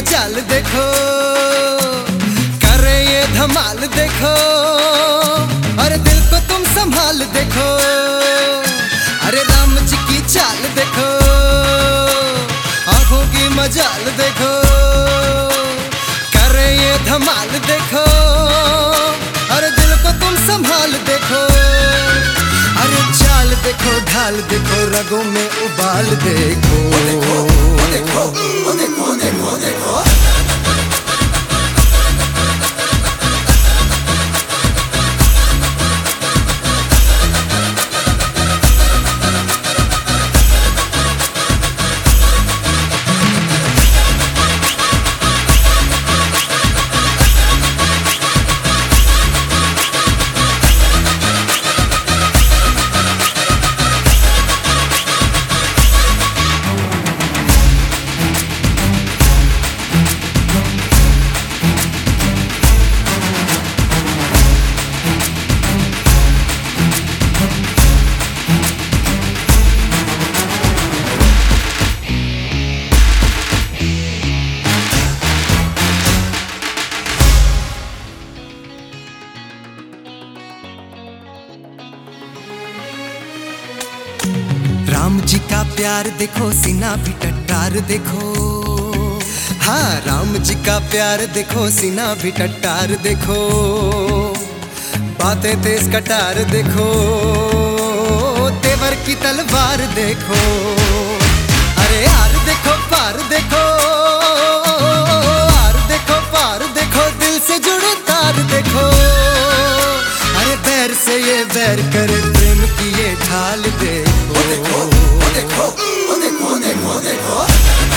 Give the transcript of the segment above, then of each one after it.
मचाल देखो, करे ये धमाल देखो अरे दिल को तुम संभाल देखो। अरे राम जी की चाल देखो, आँखों की मजाल देखो, करे ये धमाल देखो अरे दिल को तुम संभाल देखो। अरे चाल देखो, ढाल देखो, रगों में उबाल देखो। देखो देखो देखो देखो। राम जी का प्यार देखो, सीना भी टट्टार देखो। हाँ राम जी का प्यार देखो, सीना भी टट्टार देखो। बातें तेज कटार देखो, तेवर की तलवार देखो। बैर से ये बैर कर प्रेम की ये ढाल देखो देखो देखो देखो देखो देखो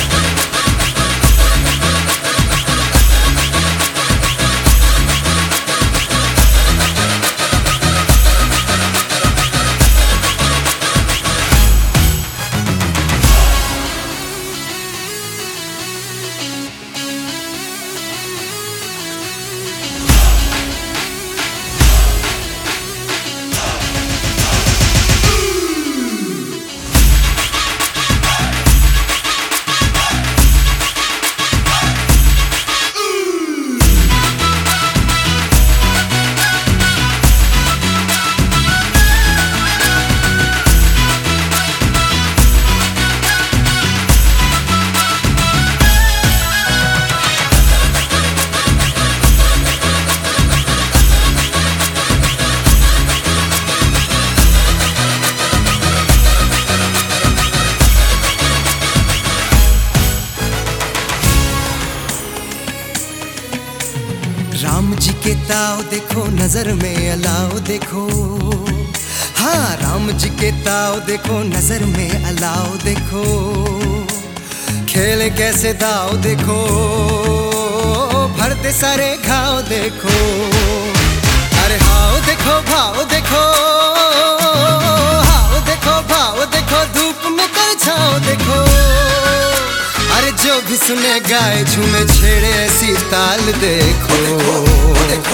के ताव देखो, नज़र में अलाव देखो। हाँ राम जी के ताव देखो, नज़र में अलाव देखो। खेल कैसे दाव देखो, भरते सारे घाव देखो। अरे हाव देखो, भाव देखो। जो भी सुने गाए झूमे छेड़े ऐसी ताल देखो देखो देखो।